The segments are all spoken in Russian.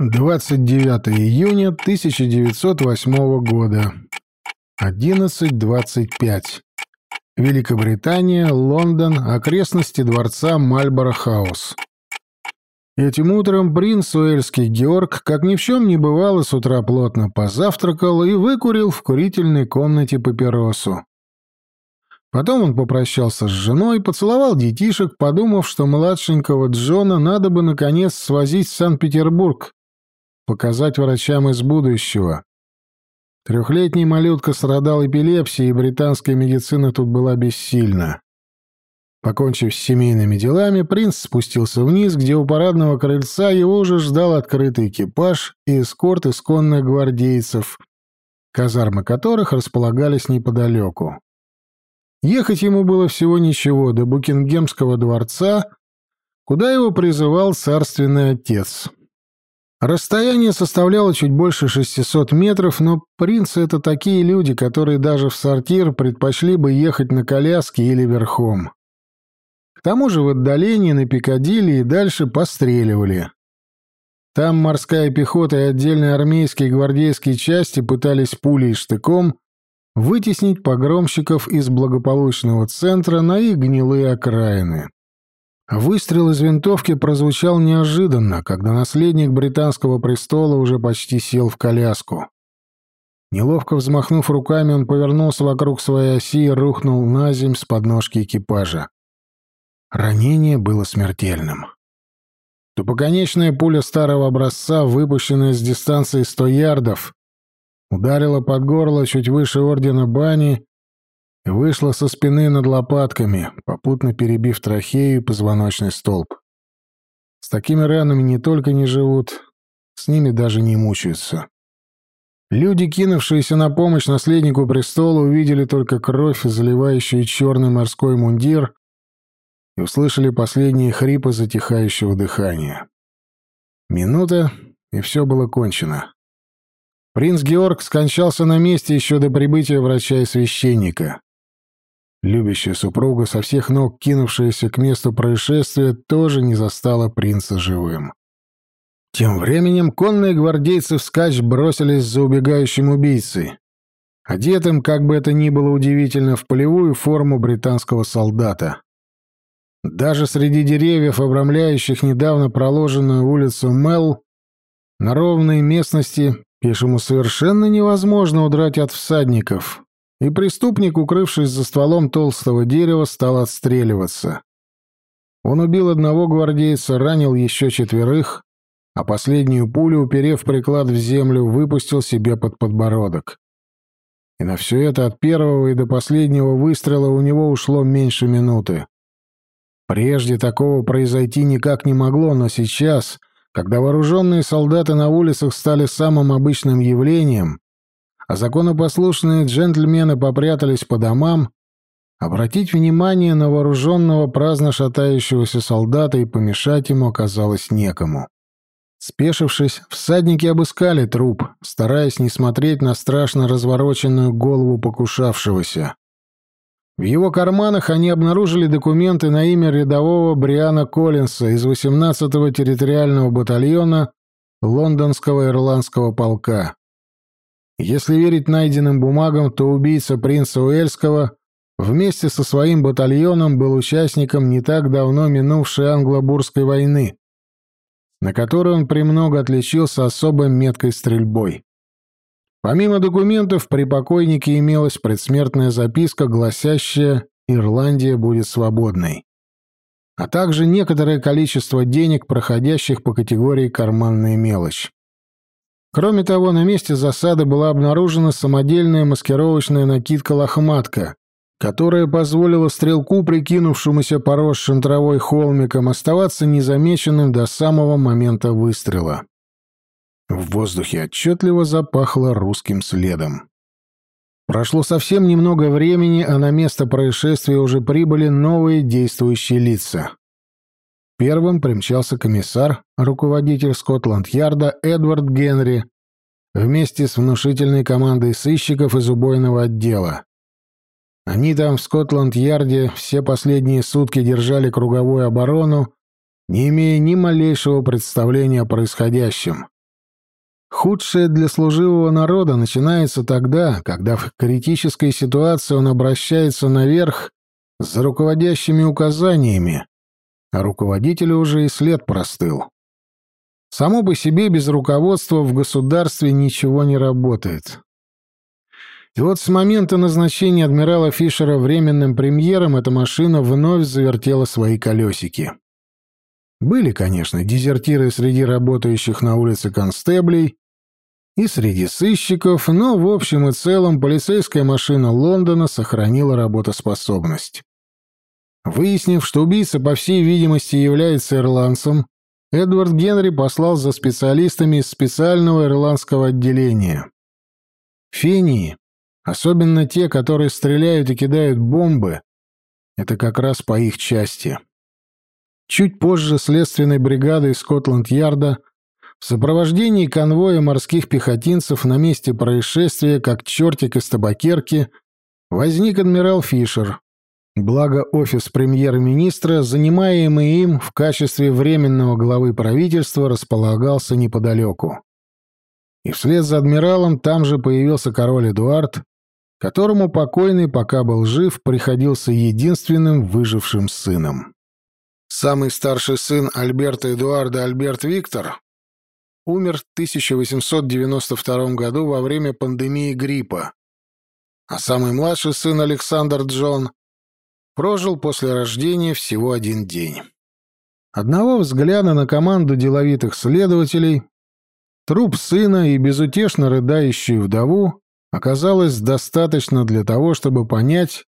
29 июня 1908 года. 11.25. Великобритания, Лондон, окрестности дворца Мальборо-хаус. Этим утром принц Уэльский Георг, как ни в чем не бывало, с утра плотно позавтракал и выкурил в курительной комнате папиросу. Потом он попрощался с женой, поцеловал детишек, подумав, что младшенького Джона надо бы наконец свозить в Санкт-Петербург, показать врачам из будущего. Трехлетний малютка страдал эпилепсией, и британская медицина тут была бессильна. Покончив с семейными делами, принц спустился вниз, где у парадного крыльца его уже ждал открытый экипаж и эскорт исконных гвардейцев, казармы которых располагались неподалеку. Ехать ему было всего ничего до Букингемского дворца, куда его призывал царственный отец. Расстояние составляло чуть больше 600 метров, но принцы — это такие люди, которые даже в сортир предпочли бы ехать на коляске или верхом. К тому же в отдалении на Пикадилли и дальше постреливали. Там морская пехота и отдельные армейские и гвардейские части пытались пулей и штыком вытеснить погромщиков из благополучного центра на их гнилые окраины. Выстрел из винтовки прозвучал неожиданно, когда наследник британского престола уже почти сел в коляску. Неловко взмахнув руками, он повернулся вокруг своей оси и рухнул на земь с подножки экипажа. Ранение было смертельным. Тупоконечная пуля старого образца, выпущенная с дистанции 100 ярдов, ударила под горло чуть выше ордена бани вышла со спины над лопатками, попутно перебив трахею и позвоночный столб. С такими ранами не только не живут, с ними даже не мучаются. Люди, кинувшиеся на помощь наследнику престола, увидели только кровь, заливающую черный морской мундир, и услышали последние хрипы затихающего дыхания. Минута, и все было кончено. Принц Георг скончался на месте еще до прибытия врача и священника. Любящая супруга, со всех ног кинувшаяся к месту происшествия, тоже не застала принца живым. Тем временем конные гвардейцы вскачь бросились за убегающим убийцей, одетым, как бы это ни было удивительно, в полевую форму британского солдата. Даже среди деревьев, обрамляющих недавно проложенную улицу Мел, на ровной местности пешему совершенно невозможно удрать от всадников, и преступник, укрывшись за стволом толстого дерева, стал отстреливаться. Он убил одного гвардейца, ранил еще четверых, а последнюю пулю, уперев приклад в землю, выпустил себе под подбородок. И на все это от первого и до последнего выстрела у него ушло меньше минуты. Прежде такого произойти никак не могло, но сейчас, когда вооруженные солдаты на улицах стали самым обычным явлением, а законопослушные джентльмены попрятались по домам, обратить внимание на вооруженного праздно шатающегося солдата и помешать ему оказалось некому. Спешившись, всадники обыскали труп, стараясь не смотреть на страшно развороченную голову покушавшегося. В его карманах они обнаружили документы на имя рядового Бриана Коллинса из 18-го территориального батальона Лондонского ирландского полка. Если верить найденным бумагам, то убийца принца Уэльского вместе со своим батальоном был участником не так давно минувшей англо-бурской войны, на которой он премного отличился особой меткой стрельбой. Помимо документов, при покойнике имелась предсмертная записка, гласящая «Ирландия будет свободной», а также некоторое количество денег, проходящих по категории «карманная мелочь». Кроме того, на месте засады была обнаружена самодельная маскировочная накидка-лохматка, которая позволила стрелку, прикинувшемуся поросшим травой холмиком, оставаться незамеченным до самого момента выстрела. В воздухе отчетливо запахло русским следом. Прошло совсем немного времени, а на место происшествия уже прибыли новые действующие лица. Первым примчался комиссар, руководитель Скотланд-Ярда Эдвард Генри, вместе с внушительной командой сыщиков из убойного отдела. Они там в Скотланд-Ярде все последние сутки держали круговую оборону, не имея ни малейшего представления о происходящем. Худшее для служивого народа начинается тогда, когда в критической ситуации он обращается наверх за руководящими указаниями, а руководителю уже и след простыл. Само по себе без руководства в государстве ничего не работает. И вот с момента назначения адмирала Фишера временным премьером эта машина вновь завертела свои колесики. Были, конечно, дезертиры среди работающих на улице констеблей и среди сыщиков, но в общем и целом полицейская машина Лондона сохранила работоспособность. Выяснив, что убийца, по всей видимости, является ирландцем, Эдвард Генри послал за специалистами из специального ирландского отделения. Фении, особенно те, которые стреляют и кидают бомбы, это как раз по их части. Чуть позже следственной бригады из Скотланд-Ярда в сопровождении конвоя морских пехотинцев на месте происшествия, как чертик из табакерки, возник адмирал Фишер. Благо офис премьер-министра, занимаемый им в качестве временного главы правительства, располагался неподалеку. И вслед за адмиралом там же появился король Эдуард, которому покойный, пока был жив, приходился единственным выжившим сыном. Самый старший сын Альберта Эдуарда Альберт Виктор умер в 1892 году во время пандемии гриппа, а самый младший сын Александр Джон прожил после рождения всего один день. Одного взгляда на команду деловитых следователей, труп сына и безутешно рыдающую вдову оказалось достаточно для того, чтобы понять,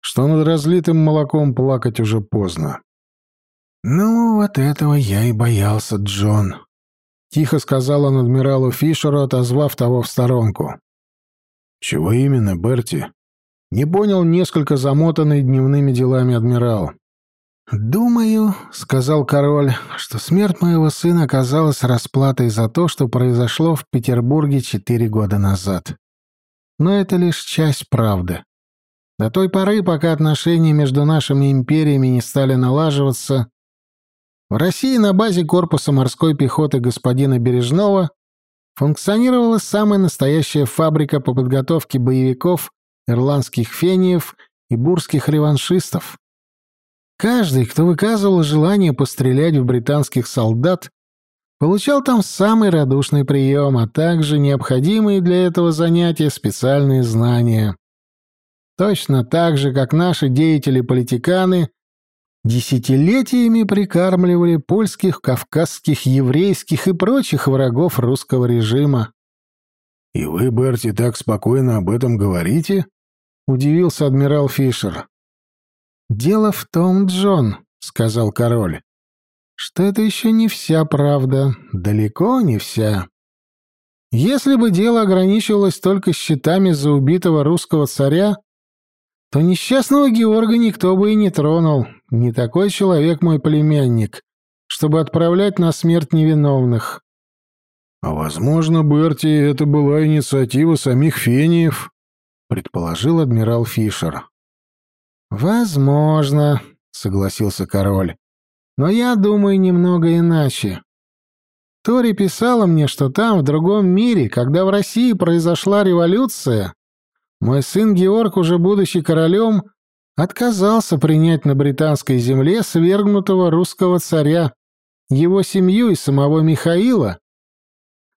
что над разлитым молоком плакать уже поздно. «Ну, вот этого я и боялся, Джон», — тихо сказал он адмиралу Фишеру, отозвав того в сторонку. «Чего именно, Берти?» Не понял несколько замотанный дневными делами адмирал. «Думаю», — сказал король, — «что смерть моего сына оказалась расплатой за то, что произошло в Петербурге четыре года назад. Но это лишь часть правды. До той поры, пока отношения между нашими империями не стали налаживаться, в России на базе корпуса морской пехоты господина Бережного функционировала самая настоящая фабрика по подготовке боевиков, ирландских фениев и бурских реваншистов. Каждый, кто выказывал желание пострелять в британских солдат, получал там самый радушный прием, а также необходимые для этого занятия специальные знания. Точно так же, как наши деятели-политиканы десятилетиями прикармливали польских, кавказских, еврейских и прочих врагов русского режима. «И вы, Берти, так спокойно об этом говорите?» — удивился адмирал Фишер. «Дело в том, Джон», — сказал король, — «что это еще не вся правда, далеко не вся. Если бы дело ограничивалось только счетами за убитого русского царя, то несчастного Георга никто бы и не тронул. Не такой человек мой племянник, чтобы отправлять на смерть невиновных. А возможно, Берти, это была инициатива самих фениев, предположил адмирал Фишер. Возможно, согласился король. Но я думаю немного иначе. Тори писала мне, что там, в другом мире, когда в России произошла революция, мой сын Георг, уже будучи королем, отказался принять на британской земле свергнутого русского царя, его семью и самого Михаила,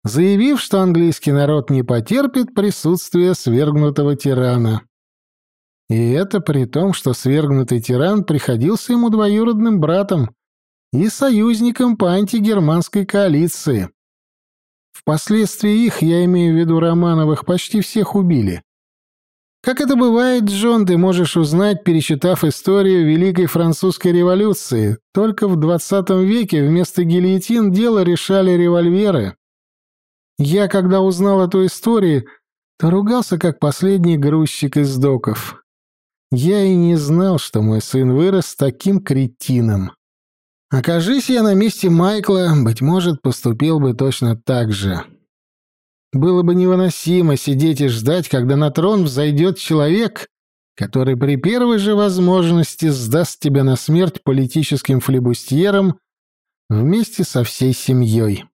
заявив, что английский народ не потерпит присутствия свергнутого тирана. И это при том, что свергнутый тиран приходился ему двоюродным братом и союзником по антигерманской коалиции. Впоследствии их, я имею в виду Романовых, почти всех убили. Как это бывает, Джон, ты можешь узнать, перечитав историю Великой Французской революции. Только в 20 веке вместо гильотин дело решали револьверы. Я, когда узнал эту историю, то ругался, как последний грузчик из доков. Я и не знал, что мой сын вырос таким кретином. Окажись я на месте Майкла, быть может, поступил бы точно так же. Было бы невыносимо сидеть и ждать, когда на трон взойдет человек, который при первой же возможности сдаст тебя на смерть политическим флебустьерам вместе со всей семьей.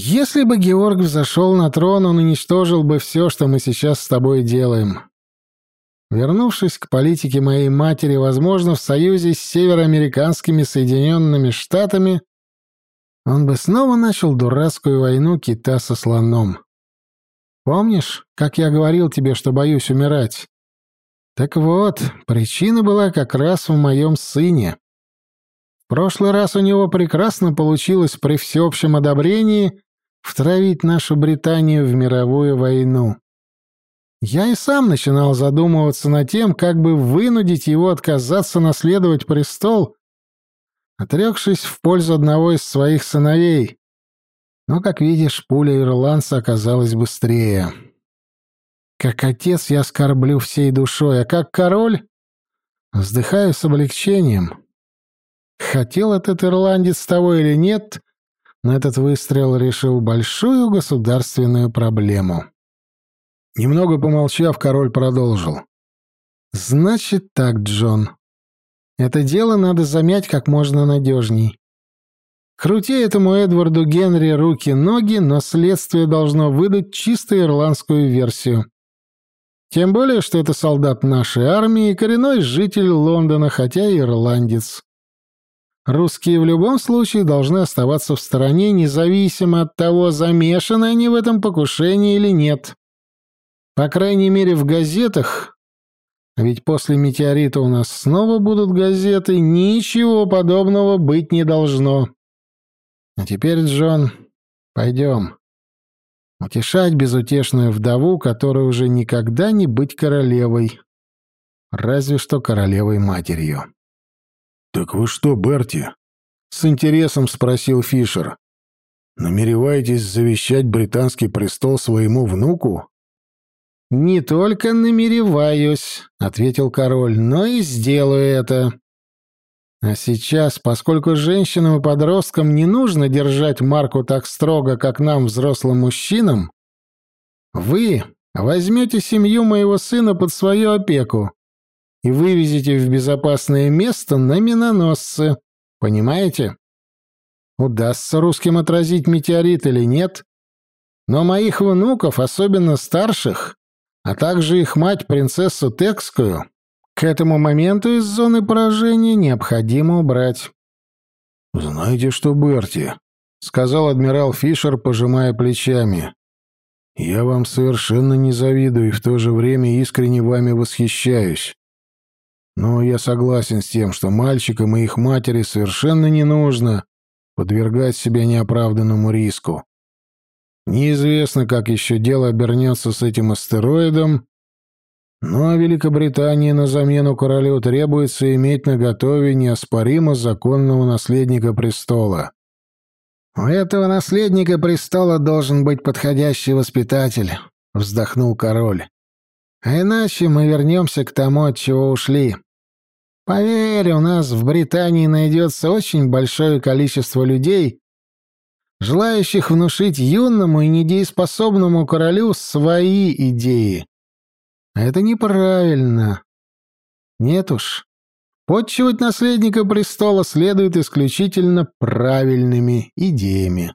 Если бы Георг взошел на трон, он уничтожил бы все, что мы сейчас с тобой делаем. Вернувшись к политике моей матери, возможно, в союзе с североамериканскими Соединенными Штатами, он бы снова начал дурацкую войну кита со слоном. Помнишь, как я говорил тебе, что боюсь умирать? Так вот, причина была как раз в моем сыне. В прошлый раз у него прекрасно получилось при всеобщем одобрении втравить нашу Британию в мировую войну. Я и сам начинал задумываться над тем, как бы вынудить его отказаться наследовать престол, отрекшись в пользу одного из своих сыновей. Но, как видишь, пуля ирландца оказалась быстрее. Как отец я скорблю всей душой, а как король вздыхаю с облегчением. Хотел этот ирландец того или нет, но этот выстрел решил большую государственную проблему. Немного помолчав, король продолжил. «Значит так, Джон. Это дело надо замять как можно надежней. Крути этому Эдварду Генри руки-ноги, но следствие должно выдать чисто ирландскую версию. Тем более, что это солдат нашей армии и коренной житель Лондона, хотя и ирландец. Русские в любом случае должны оставаться в стороне, независимо от того, замешаны они в этом покушении или нет. По крайней мере, в газетах, ведь после метеорита у нас снова будут газеты, ничего подобного быть не должно. А теперь, Джон, пойдем. Утешать безутешную вдову, которая уже никогда не быть королевой. Разве что королевой-матерью. «Так вы что, Берти?» — с интересом спросил Фишер. «Намереваетесь завещать британский престол своему внуку?» «Не только намереваюсь», — ответил король, — «но и сделаю это. А сейчас, поскольку женщинам и подросткам не нужно держать марку так строго, как нам, взрослым мужчинам, вы возьмете семью моего сына под свою опеку и вывезете в безопасное место на миноносце. Понимаете? Удастся русским отразить метеорит или нет, но моих внуков, особенно старших, а также их мать, принцессу Текскую, к этому моменту из зоны поражения необходимо убрать. «Знаете что, Берти?» — сказал адмирал Фишер, пожимая плечами. «Я вам совершенно не завидую и в то же время искренне вами восхищаюсь. Но я согласен с тем, что мальчикам и их матери совершенно не нужно подвергать себя неоправданному риску. Неизвестно, как еще дело обернется с этим астероидом, но Великобритании на замену королю требуется иметь наготове неоспоримо законного наследника престола. «У этого наследника престола должен быть подходящий воспитатель», — вздохнул король. «А иначе мы вернемся к тому, от чего ушли. Поверь, у нас в Британии найдется очень большое количество людей, желающих внушить юному и недееспособному королю свои идеи. А это неправильно. Нет уж. Подчивать наследника престола следует исключительно правильными идеями.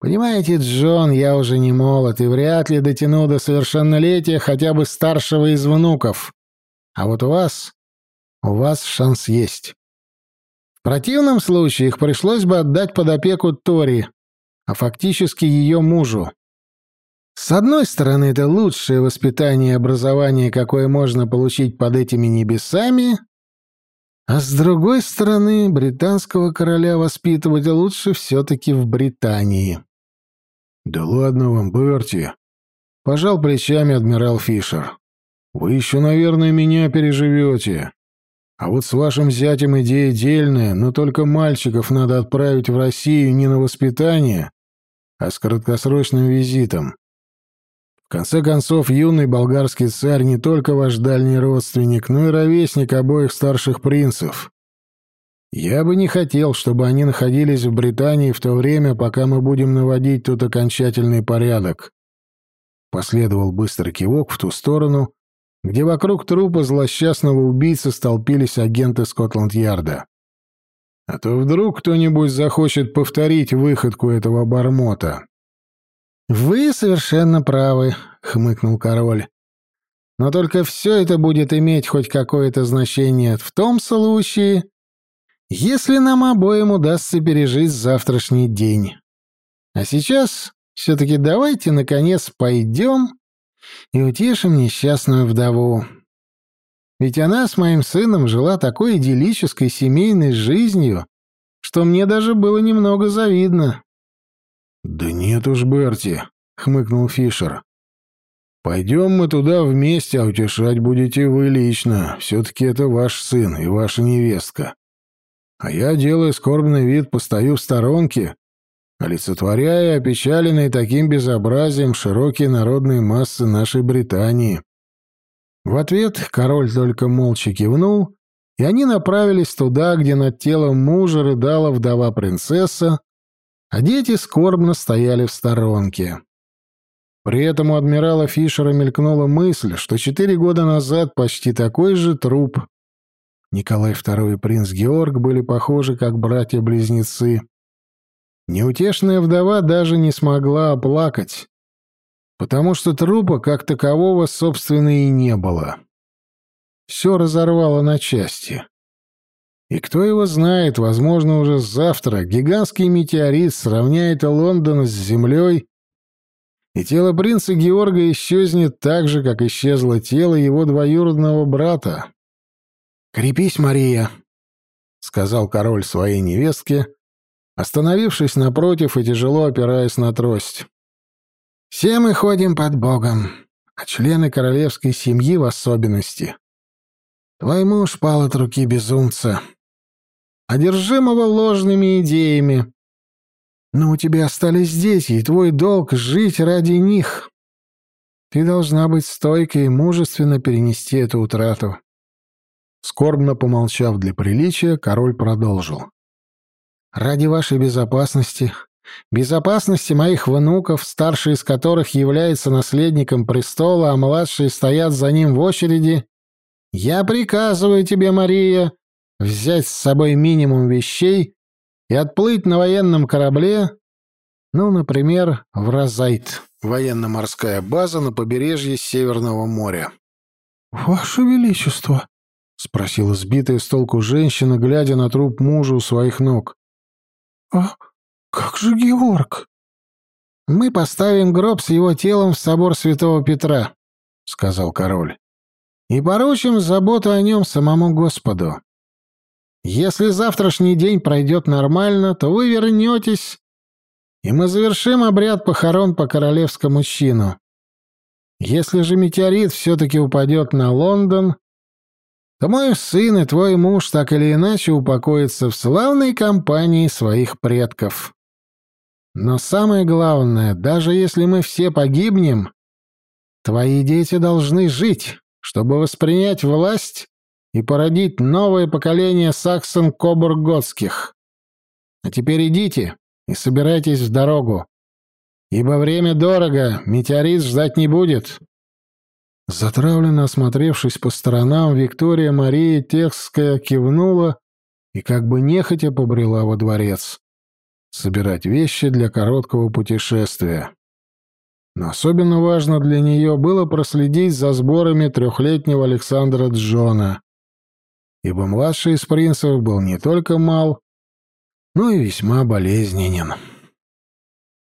Понимаете, Джон, я уже не молод и вряд ли дотяну до совершеннолетия хотя бы старшего из внуков. А вот у вас... у вас шанс есть. В противном случае их пришлось бы отдать под опеку Тори, а фактически ее мужу. С одной стороны, это лучшее воспитание и образование, какое можно получить под этими небесами, а с другой стороны, британского короля воспитывать лучше все-таки в Британии. «Да ладно вам, Берти!» — пожал плечами адмирал Фишер. «Вы еще, наверное, меня переживете. А вот с вашим зятем идея дельная, но только мальчиков надо отправить в Россию не на воспитание, а с краткосрочным визитом. В конце концов, юный болгарский царь не только ваш дальний родственник, но и ровесник обоих старших принцев. Я бы не хотел, чтобы они находились в Британии в то время, пока мы будем наводить тут окончательный порядок. Последовал быстрый кивок в ту сторону, где вокруг трупа злосчастного убийцы столпились агенты Скотланд-Ярда. А то вдруг кто-нибудь захочет повторить выходку этого обормота. «Вы совершенно правы», — хмыкнул король. «Но только все это будет иметь хоть какое-то значение в том случае, если нам обоим удастся пережить завтрашний день. А сейчас все-таки давайте, наконец, пойдем и утешим несчастную вдову. Ведь она с моим сыном жила такой идиллической семейной жизнью, что мне даже было немного завидно. «Да нет уж, Берти», — хмыкнул Фишер. «Пойдем мы туда вместе, а утешать будете вы лично. Все-таки это ваш сын и ваша невестка. А я, делая скорбный вид, постою в сторонке, олицетворяя опечаленные таким безобразием широкие народные массы нашей Британии». В ответ король только молча кивнул, и они направились туда, где над телом мужа рыдала вдова-принцесса, а дети скорбно стояли в сторонке. При этом у адмирала Фишера мелькнула мысль, что четыре года назад почти такой же труп. Николай II и принц Георг были похожи, как братья-близнецы. Неутешная вдова даже не смогла оплакать, потому что трупа как такового, собственно, и не было. Все разорвало на части. И кто его знает, возможно, уже завтра гигантский метеорит сравняет Лондон с Землей, и тело принца Георга исчезнет так же, как исчезло тело его двоюродного брата. «Крепись, Мария», — сказал король своей невестке, остановившись напротив и тяжело опираясь на трость. «Все мы ходим под Богом, а члены королевской семьи в особенности. Твой муж пал от руки безумца, одержимого ложными идеями. Но у тебя остались дети, и твой долг — жить ради них. Ты должна быть стойкой и мужественно перенести эту утрату. Скорбно помолчав для приличия, король продолжил. «Ради вашей безопасности, безопасности моих внуков, старший из которых является наследником престола, а младшие стоят за ним в очереди, я приказываю тебе, Мария, взять с собой минимум вещей и отплыть на военном корабле, ну, например, в Розайт, военно-морская база на побережье Северного моря. «Ваше Величество!» — спросила сбитая с толку женщина, глядя на труп мужа у своих ног. «А как же Георг?» «Мы поставим гроб с его телом в собор святого Петра», — сказал король, «и поручим заботу о нем самому Господу. Если завтрашний день пройдет нормально, то вы вернетесь, и мы завершим обряд похорон по королевскому чину. Если же метеорит все-таки упадет на Лондон, то мой сын и твой муж так или иначе упокоятся в славной компании своих предков. Но самое главное, даже если мы все погибнем, твои дети должны жить, чтобы воспринять власть и породить новое поколение саксон-кобурготских. А теперь идите и собирайтесь в дорогу, ибо время дорого, метеорит ждать не будет». Затравленно осмотревшись по сторонам, Виктория Мария Техская кивнула и как бы нехотя побрела во дворец. Собирать вещи для короткого путешествия. Но особенно важно для нее было проследить за сборами трехлетнего Александра Джона ибо младший из принцев был не только мал, но и весьма болезненен.